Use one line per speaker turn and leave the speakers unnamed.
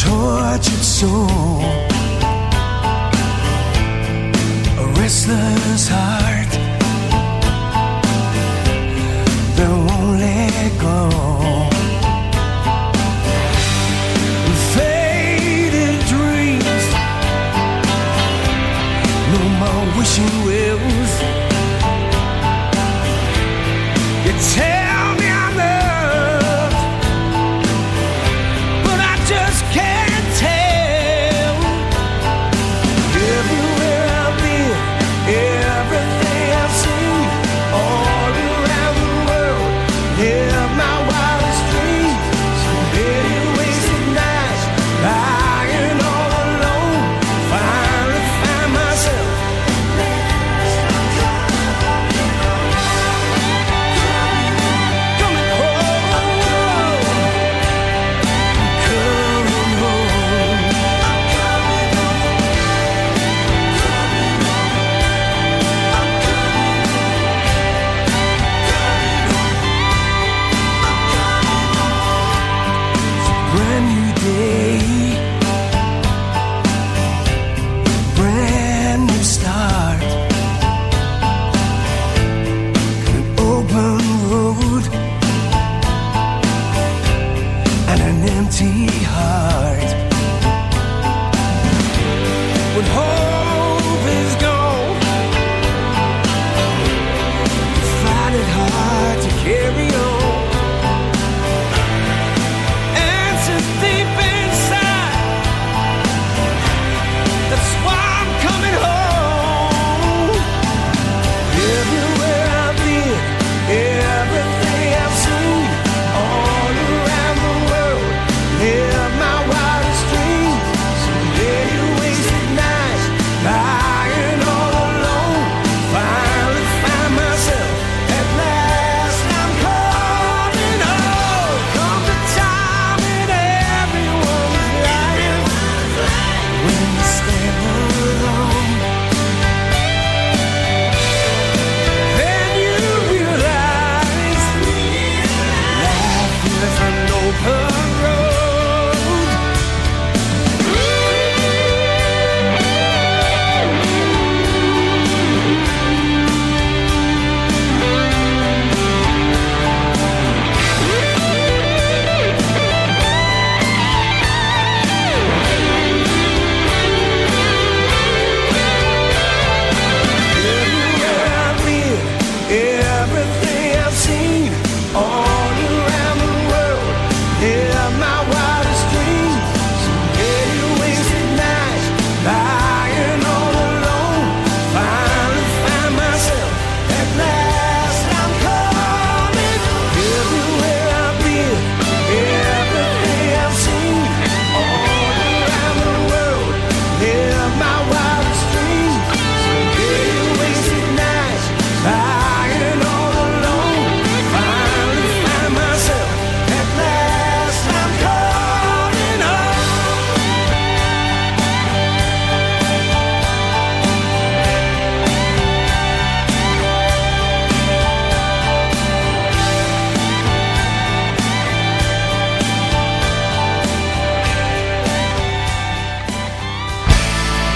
tortured soul, a restless heart. 此刻